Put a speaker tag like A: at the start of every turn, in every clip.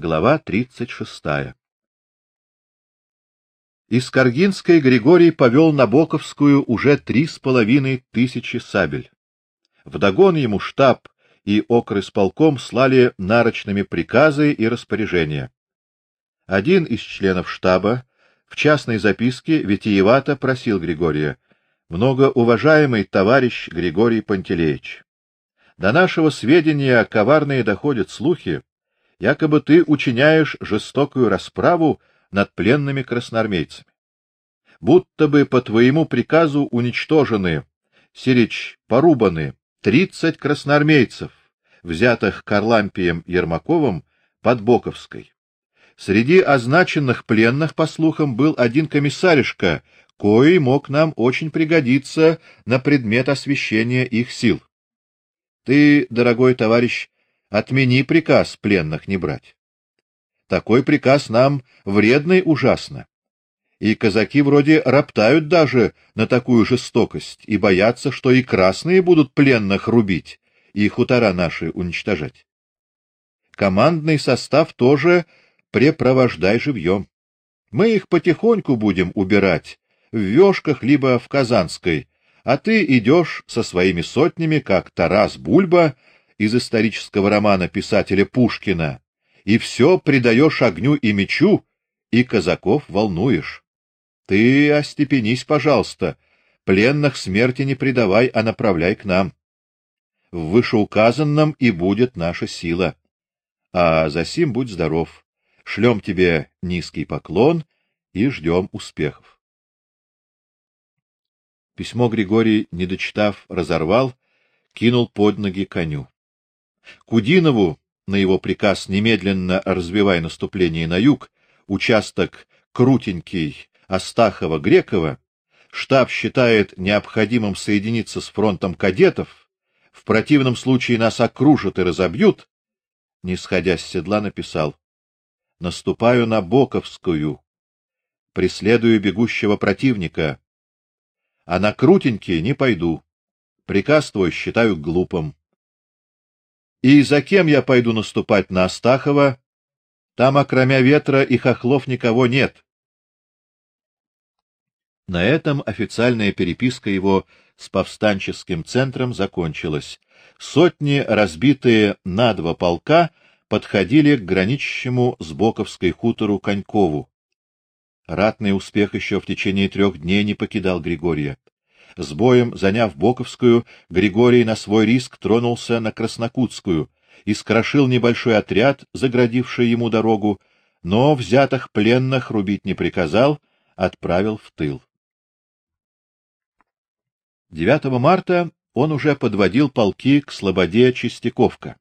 A: Глава 36. Из Каргинской Григорий повел на Боковскую уже три с половиной тысячи сабель. Вдогон ему штаб и окрысполком слали нарочными приказы и распоряжения. Один из членов штаба в частной записке витиевато просил Григория: "Многоуважаемый товарищ Григорий Пантелеич, до нашего сведения коварные доходят слухи, якобы ты учиняешь жестокую расправу над пленными красноармейцами. Будто бы по твоему приказу уничтожены, сирич порубаны тридцать красноармейцев, взятых Карлампием Ермаковым под Боковской. Среди означенных пленных, по слухам, был один комиссаришка, кои мог нам очень пригодиться на предмет освещения их сил. Ты, дорогой товарищ, отмени приказ пленных не брать. Такой приказ нам вредный ужасно. И казаки вроде роптают даже на такую жестокость и боятся, что и красные будут пленных рубить и хутора наши уничтожать. Командный состав тоже препровождай живьем. Мы их потихоньку будем убирать в вёшках либо в Казанской, а ты идешь со своими сотнями, как Тарас Бульба из исторического романа писателя Пушкина, и все предаешь огню и мечу, и казаков волнуешь. Ты остепенись, пожалуйста, пленных смерти не предавай, а направляй к нам. В вышеуказанном и будет наша сила. А за сим будь здоров. Шлем тебе низкий поклон и ждем успехов. Письмо Григорий, не дочитав, разорвал, кинул под ноги коню. Кудинову на его приказ немедленно развивай наступление на юг, участок Крутенький, Астахова-Грекова, штаб считает необходимым соединиться с фронтом кадетов, в противном случае нас окружат и разобьют, не сходя с седла написал: Наступаю на Боковскую, преследую бегущего противника, а на Крутенький не пойду. Приказ твой считаю глупым. И за кем я пойду наступать на Астахова? Там, окромя ветра и хохлов, никого нет. На этом официальная переписка его с повстанческим центром закончилась. Сотни, разбитые на два полка, подходили к граничащему с Боковской хутору Конькову. Ратный успех еще в течение трех дней не покидал Григория. С боем заняв Боковскую, Григорий на свой риск тронулся на Краснокутскую и скрошил небольшой отряд, заградивший ему дорогу, но взятых пленных рубить не приказал, отправил в тыл. 9 марта он уже подводил полки к слободе Чистяковка.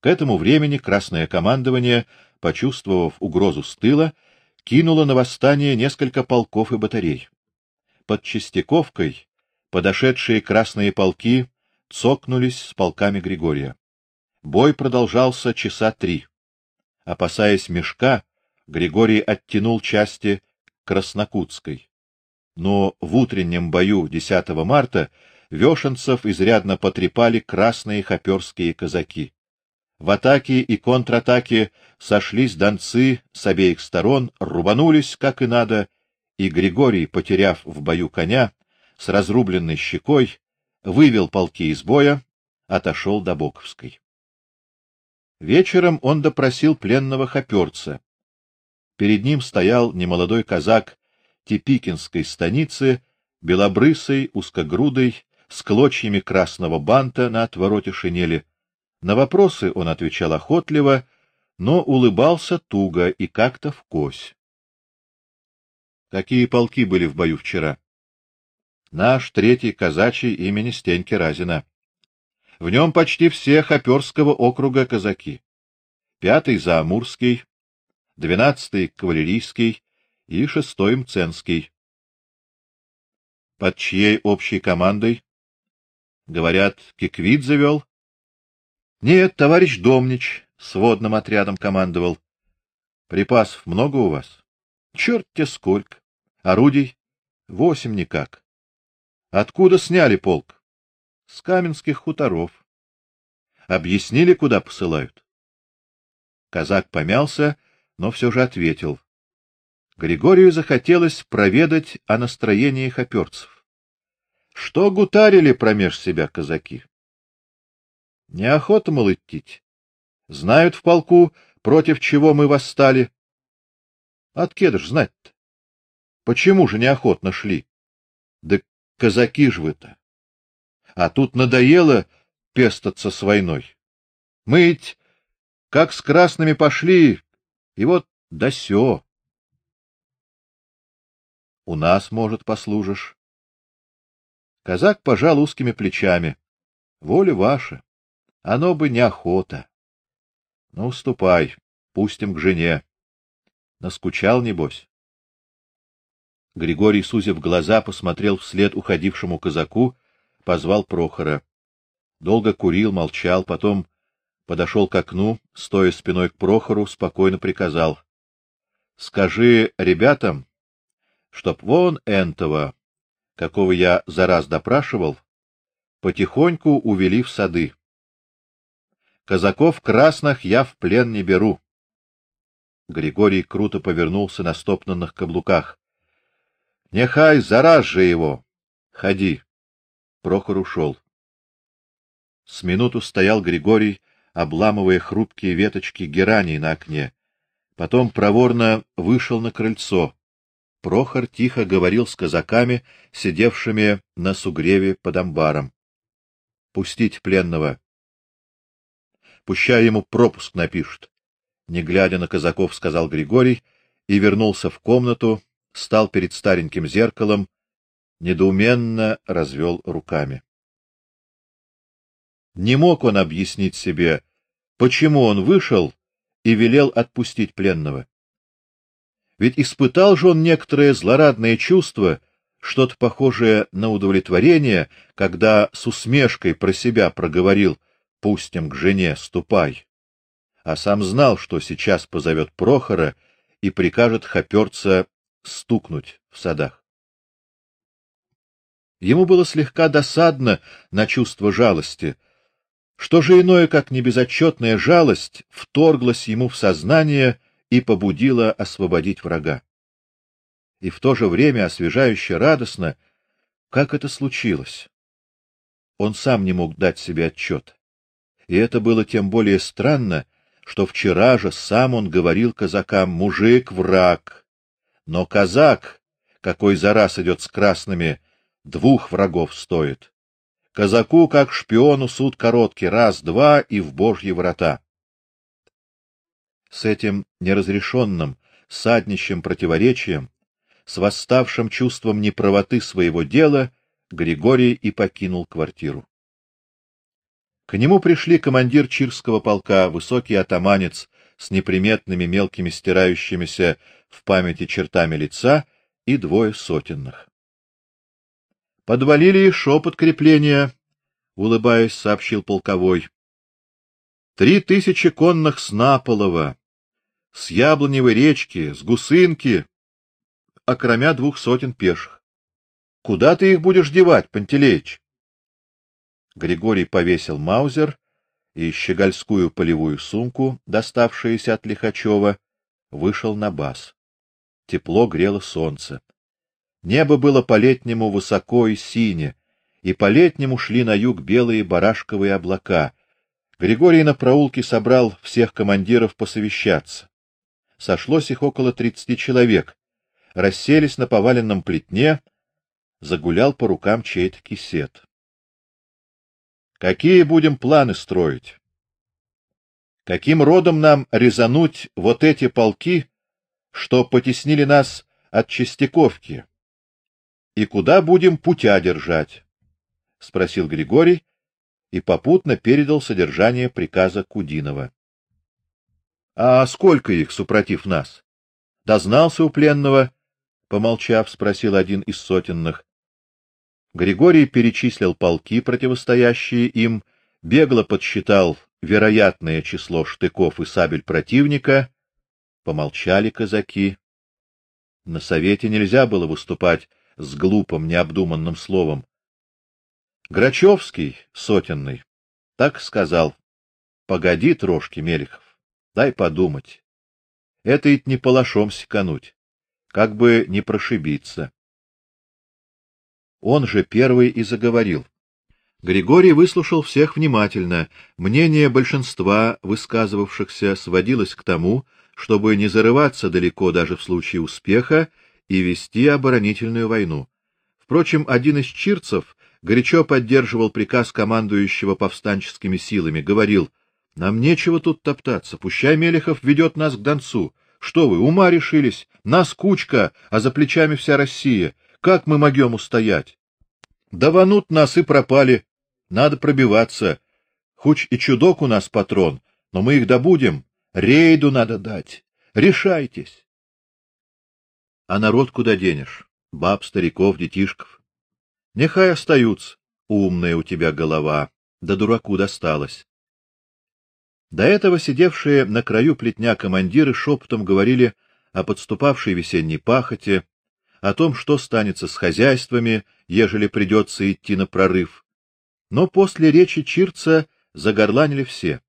A: К этому времени красное командование, почувствовав угрозу с тыла, кинуло на восстание несколько полков и батарей под Чистяковкой подошедшие красные полки цокнулись с полками Григория. Бой продолжался часа три. Опасаясь мешка, Григорий оттянул части Краснокутской. Но в утреннем бою 10 марта вешенцев изрядно потрепали красные хоперские казаки. В атаке и контратаке сошлись донцы с обеих сторон, рубанулись как и надо и Григорий, потеряв в бою коня, с разрубленной щекой, вывел полки из боя, отошел до Боковской. Вечером он допросил пленного хоперца. Перед ним стоял немолодой казак Тепикинской станицы, белобрысый, узкогрудый, с клочьями красного банта на отвороте шинели. На вопросы он отвечал охотливо, но улыбался туго и как-то вкось. Какие полки были в бою вчера? Наш третий казачий имени Стеньки Разина. В нем почти все Хоперского округа казаки. Пятый Заамурский, двенадцатый кавалерийский и шестой Мценский. Под чьей общей командой? Говорят, Киквит завел? Нет, товарищ Домнич сводным отрядом командовал. Припасов много у вас? Черт те сколько. Орудий восемь никак. Откуда сняли полк? С Каменских хуторов. Объяснили, куда посылают? Казак помялся, но все же ответил. Григорию захотелось проведать о настроении хоперцев. Что гутарили промеж себя казаки? Неохота, мол, идти. Знают в полку, против чего мы восстали. Откеда ж знать-то? Почему же неохотно шли? Да казаки ж вы-то. А тут надоело пестаться с войной. Мы ведь как с красными пошли, и вот да сё. У нас, может, послужишь. Казак пожал узкими плечами. Воля ваша. Оно бы неохота. Ну, ступай, пустим к жене. Наскучал небось. Григорий, сузив глаза, посмотрел вслед уходившему казаку, позвал Прохора. Долго курил, молчал, потом подошел к окну, стоя спиной к Прохору, спокойно приказал: "Скажи ребятам, чтоб вон энтова, какого я за раз допрашивал, потихоньку увели в сады. Казаков красных я в плен не беру". Григорий круто повернулся на стопнанных каблуках. Нехай зараз же его. Ходи. Прохор ушел. С минуту стоял Григорий, обламывая хрупкие веточки герани на окне. Потом проворно вышел на крыльцо. Прохор тихо говорил с казаками, сидевшими на сугреве под амбаром. Пустить пленного. Пущай ему пропуск напишут. Не глядя на казаков, сказал Григорий и вернулся в комнату, стал перед стареньким зеркалом, недоуменно развел руками. Не мог он объяснить себе, почему он вышел и велел отпустить пленного. Ведь испытал же он некоторое злорадное чувство, что-то похожее на удовлетворение, когда с усмешкой про себя проговорил: "Пустим к жене, ступай". А сам знал, что сейчас позовет Прохора и прикажет хоперца стукнуть в садах. Ему было слегка досадно на чувство жалости, что же иное, как небезотчетная жалость, вторглась ему в сознание и побудила освободить врага. И в то же время освежающе радостно, как это случилось. Он сам не мог дать себе отчет. И это было тем более странно, что вчера же сам он говорил казакам: "Мужик враг". Но казак, какой за раз идет с красными, двух врагов стоит. Казаку, как шпиону, суд короткий, раз-два и в божьи врата. С этим неразрешенным, саднищем противоречием, с восставшим чувством неправоты своего дела, Григорий и покинул квартиру. К нему пришли командир Чирского полка, высокий атаманец с неприметными мелкими стирающимися в памяти чертами лица и двое сотенных. Подвалили еще подкрепления, улыбаясь, сообщил полковой. Три тысячи конных с Наполова, с Яблоневой речки, с Гусынки, окромя двух сотен пеших. Куда ты их будешь девать, Пантелеич? Григорий повесил маузер и щегольскую полевую сумку, доставшуюся от Лихачева, вышел на бас. Тепло грело солнце. Небо было по-летнему высоко и сине, и по-летнему шли на юг белые барашковые облака. Григорий на проулке собрал всех командиров посовещаться. Сошлось их около тридцати человек. Расселись на поваленном плетне, загулял по рукам чей-то кисет. Какие будем планы строить? Каким родом нам резануть вот эти полки, что потеснили нас от Чистяковки? и куда будем путя держать? спросил Григорий и попутно передал содержание приказа Кудинова. А сколько их супротив нас? Дознался у пленного, помолчав, спросил один из сотенных. Григорий перечислил полки, противостоящие им, бегло подсчитал вероятное число штыков и сабель противника. Помолчали казаки. На совете нельзя было выступать с глупым, необдуманным словом. Грачевский, сотенный, так сказал: "Погоди, трошки, Мелехов. Дай подумать. Это ведь не палашом секануть, как бы не прошибиться. Он же первый и заговорил. Григорий выслушал всех внимательно. Мнение большинства высказывавшихся сводилось к тому, чтобы не зарываться далеко даже в случае успеха и вести оборонительную войну. Впрочем, один из чирцев горячо поддерживал приказ командующего повстанческими силами, говорил: "Нам нечего тут топтаться, пущай Мелехов ведет нас к Донцу. Что вы, ума решились? Нас кучка, а за плечами вся Россия. Как мы могем устоять? Даванут нас и пропали. Надо пробиваться. Хоть и чудок у нас патрон, но мы их добудем. Рейду надо дать. Решайтесь. А народ куда денешь? Баб, стариков, детишков. Нехай остаются. Умная у тебя голова, да дураку досталось. До этого сидевшие на краю плетня командиры шепотом говорили о подступавшей весенней пахоте, о том, что станется с хозяйствами, ежели придется идти на прорыв. Но после речи Чирца загорланили все.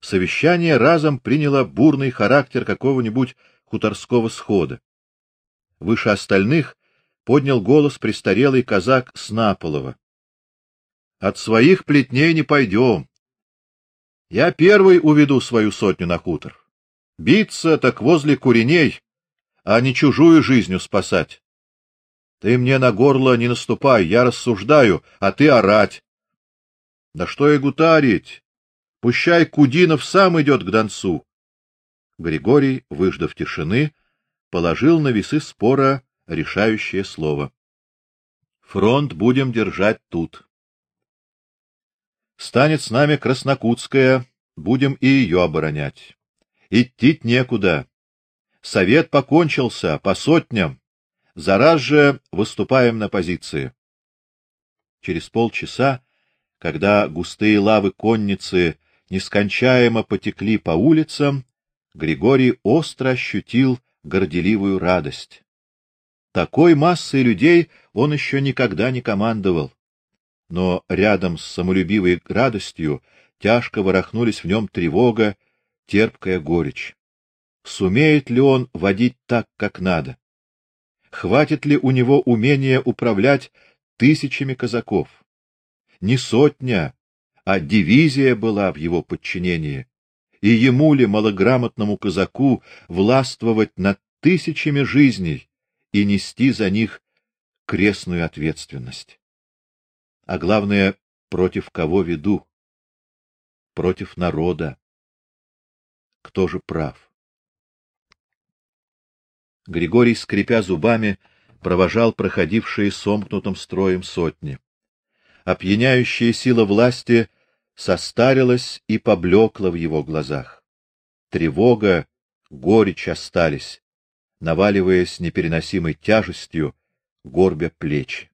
A: Совещание разом приняло бурный характер какого-нибудь хуторского схода. Выше остальных поднял голос престарелый казак Снаполова. От своих плетней не пойдем. Я первый уведу свою сотню на хутор. Биться так возле куреней, а не чужую жизнью спасать. Ты мне на горло не наступай, я рассуждаю, а ты орать. Да что и гутарить? Пущай Кудинов сам идет к Донцу. Григорий, выждав тишины, положил на весы спора решающее слово. Фронт будем держать тут. Станет с нами Краснокутская, будем и ее оборонять. Идти некуда. Совет покончился по сотням. Зараз же выступаем на позиции. Через полчаса, когда густые лавы конницы нескончаемо потекли по улицам, Григорий остро ощутил горделивую радость. Такой массой людей он еще никогда не командовал. Но рядом с самолюбивой радостью тяжко ворохнулись в нем тревога, терпкая горечь. Сумеет ли он водить так, как надо? Хватит ли у него умения управлять тысячами казаков? Не сотня, а дивизия была в его подчинении. И ему ли малограмотному казаку властвовать над тысячами жизней и нести за них крестную ответственность? А главное, против кого веду? Против народа. Кто же прав? Григорий, скрипя зубами, провожал проходившие сомкнутым строем сотни. Опьяняющая сила власти состарилась и поблекла в его глазах. Тревога, горечь остались, наваливаясь непереносимой тяжестью, горбя плечи.